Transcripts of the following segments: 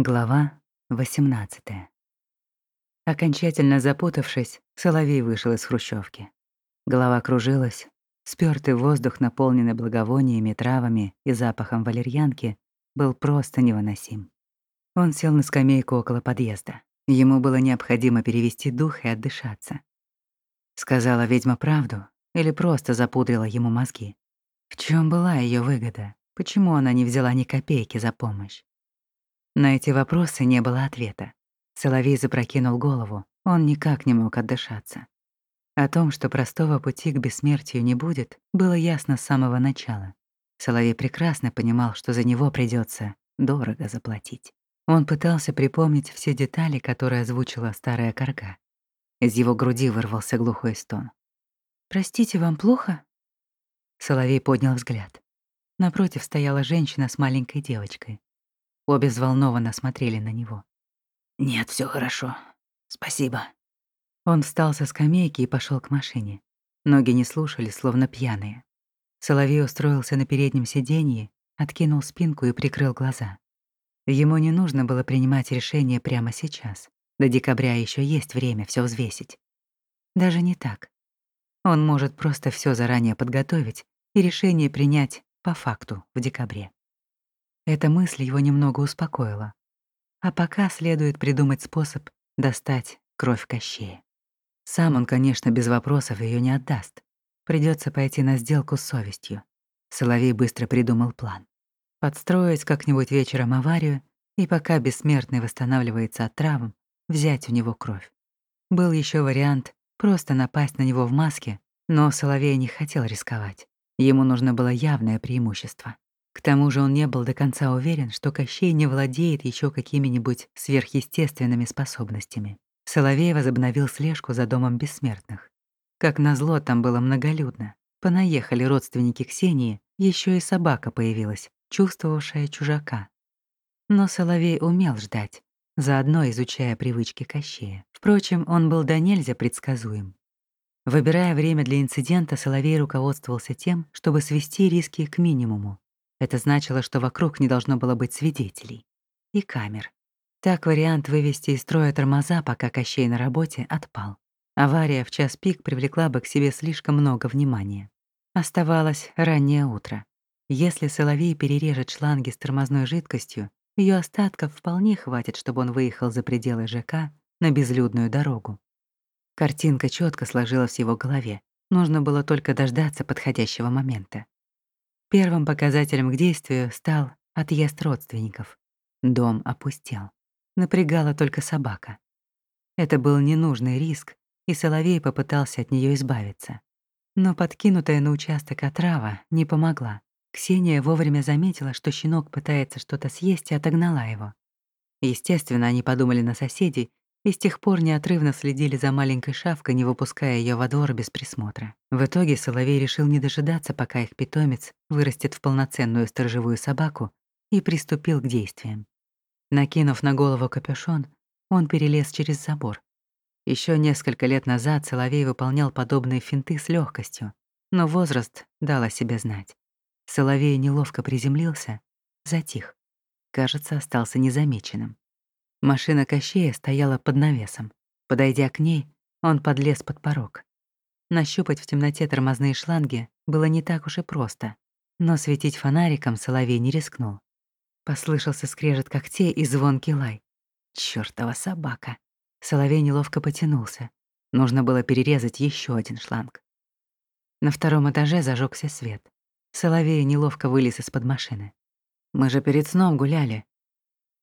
Глава 18. Окончательно запутавшись, Соловей вышел из хрущевки. Голова кружилась, спёртый воздух, наполненный благовониями, травами и запахом валерьянки, был просто невыносим. Он сел на скамейку около подъезда. Ему было необходимо перевести дух и отдышаться. Сказала ведьма правду или просто запудрила ему мозги? В чем была ее выгода? Почему она не взяла ни копейки за помощь? На эти вопросы не было ответа. Соловей запрокинул голову, он никак не мог отдышаться. О том, что простого пути к бессмертию не будет, было ясно с самого начала. Соловей прекрасно понимал, что за него придется дорого заплатить. Он пытался припомнить все детали, которые озвучила старая корга. Из его груди вырвался глухой стон. «Простите, вам плохо?» Соловей поднял взгляд. Напротив стояла женщина с маленькой девочкой. Обе взволнованно смотрели на него. «Нет, все хорошо. Спасибо». Он встал со скамейки и пошел к машине. Ноги не слушали, словно пьяные. Соловей устроился на переднем сиденье, откинул спинку и прикрыл глаза. Ему не нужно было принимать решение прямо сейчас. До декабря еще есть время все взвесить. Даже не так. Он может просто все заранее подготовить и решение принять по факту в декабре. Эта мысль его немного успокоила. А пока следует придумать способ достать кровь Кощея. Сам он, конечно, без вопросов ее не отдаст. Придется пойти на сделку с совестью. Соловей быстро придумал план. Подстроить как-нибудь вечером аварию и пока бессмертный восстанавливается от травм, взять у него кровь. Был еще вариант просто напасть на него в маске, но Соловей не хотел рисковать. Ему нужно было явное преимущество. К тому же он не был до конца уверен, что Кощей не владеет еще какими-нибудь сверхъестественными способностями. Соловей возобновил слежку за домом бессмертных. Как назло, там было многолюдно. Понаехали родственники Ксении, еще и собака появилась, чувствовавшая чужака. Но Соловей умел ждать, заодно изучая привычки Кощея. Впрочем, он был до нельзя предсказуем. Выбирая время для инцидента, Соловей руководствовался тем, чтобы свести риски к минимуму. Это значило, что вокруг не должно было быть свидетелей. И камер. Так вариант вывести из строя тормоза, пока Кощей на работе, отпал. Авария в час пик привлекла бы к себе слишком много внимания. Оставалось раннее утро. Если Соловей перережет шланги с тормозной жидкостью, ее остатков вполне хватит, чтобы он выехал за пределы ЖК на безлюдную дорогу. Картинка четко сложилась в его голове. Нужно было только дождаться подходящего момента. Первым показателем к действию стал отъезд родственников. Дом опустел. Напрягала только собака. Это был ненужный риск, и Соловей попытался от нее избавиться. Но подкинутая на участок отрава не помогла. Ксения вовремя заметила, что щенок пытается что-то съесть и отогнала его. Естественно, они подумали на соседей и с тех пор неотрывно следили за маленькой шавкой, не выпуская ее во двор без присмотра. В итоге Соловей решил не дожидаться, пока их питомец вырастет в полноценную сторожевую собаку, и приступил к действиям. Накинув на голову капюшон, он перелез через забор. Еще несколько лет назад Соловей выполнял подобные финты с легкостью, но возраст дал о себе знать. Соловей неловко приземлился, затих. Кажется, остался незамеченным. Машина Кощея стояла под навесом. Подойдя к ней, он подлез под порог. Нащупать в темноте тормозные шланги было не так уж и просто, но светить фонариком Соловей не рискнул. Послышался скрежет когтей и звонкий лай. Чёртова собака. Соловей неловко потянулся. Нужно было перерезать еще один шланг. На втором этаже зажегся свет. Соловей неловко вылез из-под машины. «Мы же перед сном гуляли»,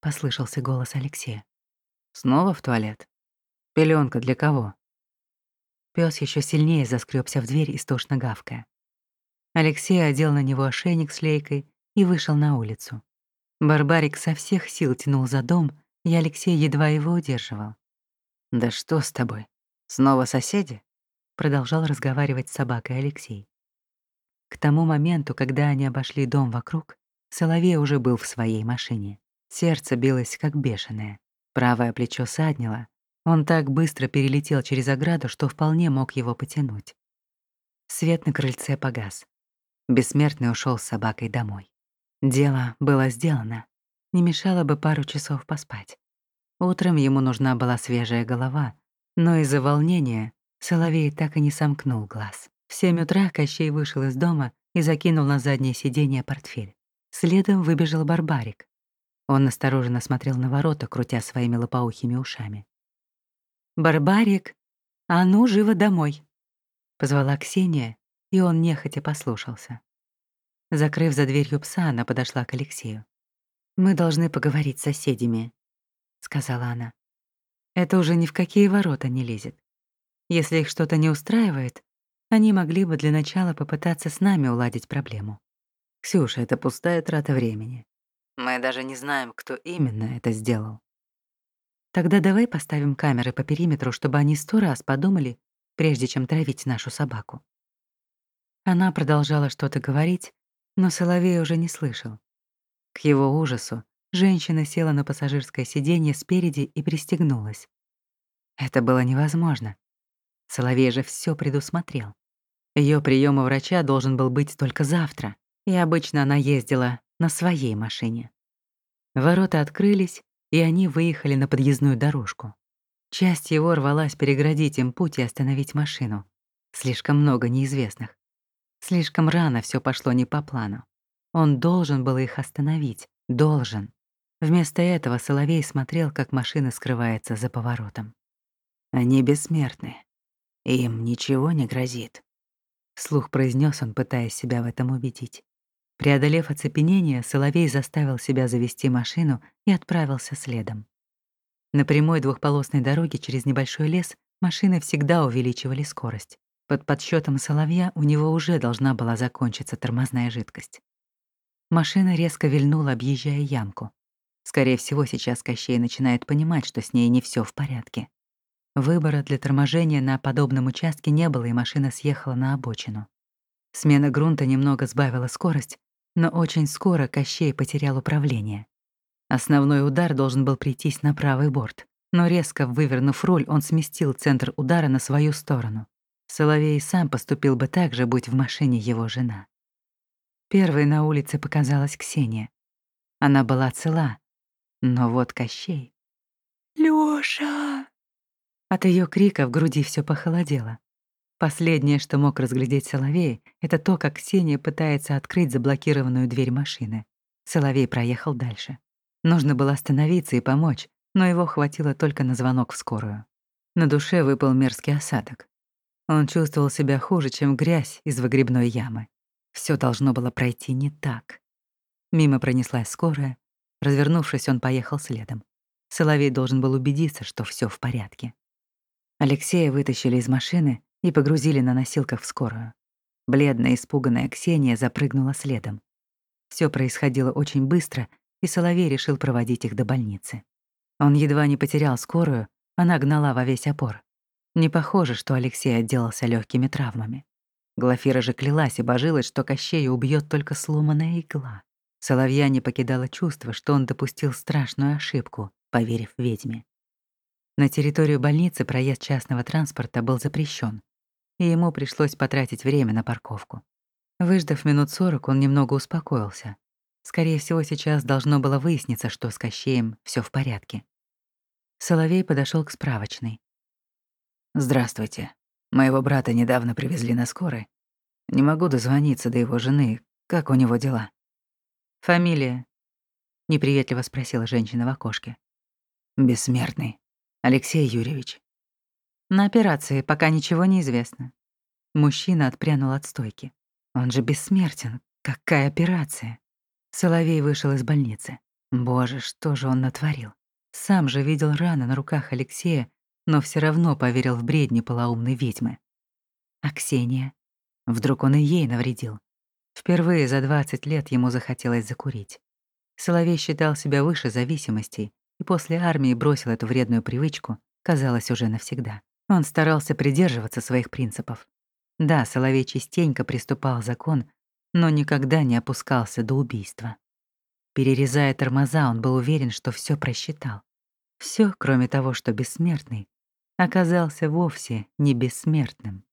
послышался голос Алексея. Снова в туалет? Пеленка для кого? Пес еще сильнее заскребся в дверь, истошно гавкая. Алексей одел на него ошейник с лейкой и вышел на улицу. Барбарик со всех сил тянул за дом, и Алексей едва его удерживал. «Да что с тобой? Снова соседи?» Продолжал разговаривать с собакой Алексей. К тому моменту, когда они обошли дом вокруг, Соловей уже был в своей машине. Сердце билось как бешеное. Правое плечо саднило. Он так быстро перелетел через ограду, что вполне мог его потянуть. Свет на крыльце погас. Бессмертный ушел с собакой домой. Дело было сделано. не мешало бы пару часов поспать. Утром ему нужна была свежая голова, но из-за волнения Соловей так и не сомкнул глаз. В семь утра Кощей вышел из дома и закинул на заднее сиденье портфель. Следом выбежал Барбарик. Он осторожно смотрел на ворота, крутя своими лопоухими ушами. «Барбарик, а ну, живо домой!» Позвала Ксения, и он нехотя послушался. Закрыв за дверью пса, она подошла к Алексею. «Мы должны поговорить с соседями», — сказала она. «Это уже ни в какие ворота не лезет. Если их что-то не устраивает, они могли бы для начала попытаться с нами уладить проблему. Ксюша, это пустая трата времени. Мы даже не знаем, кто именно это сделал. Тогда давай поставим камеры по периметру, чтобы они сто раз подумали, прежде чем травить нашу собаку. Она продолжала что-то говорить, но Соловей уже не слышал. К его ужасу женщина села на пассажирское сиденье спереди и пристегнулась. Это было невозможно. Соловей же все предусмотрел. Ее прием у врача должен был быть только завтра, и обычно она ездила на своей машине. Ворота открылись, и они выехали на подъездную дорожку. Часть его рвалась переградить им путь и остановить машину. Слишком много неизвестных. Слишком рано все пошло не по плану. Он должен был их остановить. Должен. Вместо этого Соловей смотрел, как машина скрывается за поворотом. «Они бессмертны. Им ничего не грозит», — слух произнес он, пытаясь себя в этом убедить. Преодолев оцепенение, Соловей заставил себя завести машину и отправился следом. На прямой двухполосной дороге через небольшой лес машины всегда увеличивали скорость. Под подсчетом Соловья у него уже должна была закончиться тормозная жидкость. Машина резко вильнула, объезжая ямку. Скорее всего, сейчас Кощей начинает понимать, что с ней не все в порядке. Выбора для торможения на подобном участке не было, и машина съехала на обочину. Смена грунта немного сбавила скорость, но очень скоро Кощей потерял управление. Основной удар должен был прийтись на правый борт, но резко вывернув руль, он сместил центр удара на свою сторону. Соловей сам поступил бы так же, будь в машине его жена. Первой на улице показалась Ксения. Она была цела, но вот Кощей. «Лёша!» От ее крика в груди все похолодело. Последнее, что мог разглядеть Соловей, это то, как Ксения пытается открыть заблокированную дверь машины. Соловей проехал дальше. Нужно было остановиться и помочь, но его хватило только на звонок в скорую. На душе выпал мерзкий осадок. Он чувствовал себя хуже, чем грязь из выгребной ямы. Все должно было пройти не так. Мимо пронеслась скорая. Развернувшись, он поехал следом. Соловей должен был убедиться, что все в порядке. Алексея вытащили из машины и погрузили на носилках в скорую. Бледная, испуганная Ксения запрыгнула следом. Все происходило очень быстро, и Соловей решил проводить их до больницы. Он едва не потерял скорую, она гнала во весь опор. Не похоже, что Алексей отделался легкими травмами. Глафира же клялась и божилась, что Кощея убьет только сломанная игла. Соловья не покидало чувство, что он допустил страшную ошибку, поверив ведьме. На территорию больницы проезд частного транспорта был запрещен, и ему пришлось потратить время на парковку. Выждав минут сорок, он немного успокоился. Скорее всего, сейчас должно было выясниться, что с Кощеем все в порядке. Соловей подошел к справочной. «Здравствуйте. Моего брата недавно привезли на скорой. Не могу дозвониться до его жены. Как у него дела?» «Фамилия?» — неприветливо спросила женщина в окошке. «Бессмертный. Алексей Юрьевич. На операции пока ничего не известно. Мужчина отпрянул от стойки. Он же бессмертен. Какая операция? Соловей вышел из больницы. Боже, что же он натворил? Сам же видел раны на руках Алексея, но все равно поверил в бредни полоумной ведьмы. А Ксения? Вдруг он и ей навредил? Впервые за 20 лет ему захотелось закурить. Соловей считал себя выше зависимостей и после армии бросил эту вредную привычку, казалось, уже навсегда. Он старался придерживаться своих принципов. Да, Соловей частенько приступал закон, но никогда не опускался до убийства. Перерезая тормоза, он был уверен, что все просчитал. Все, кроме того, что бессмертный, оказался вовсе не бессмертным.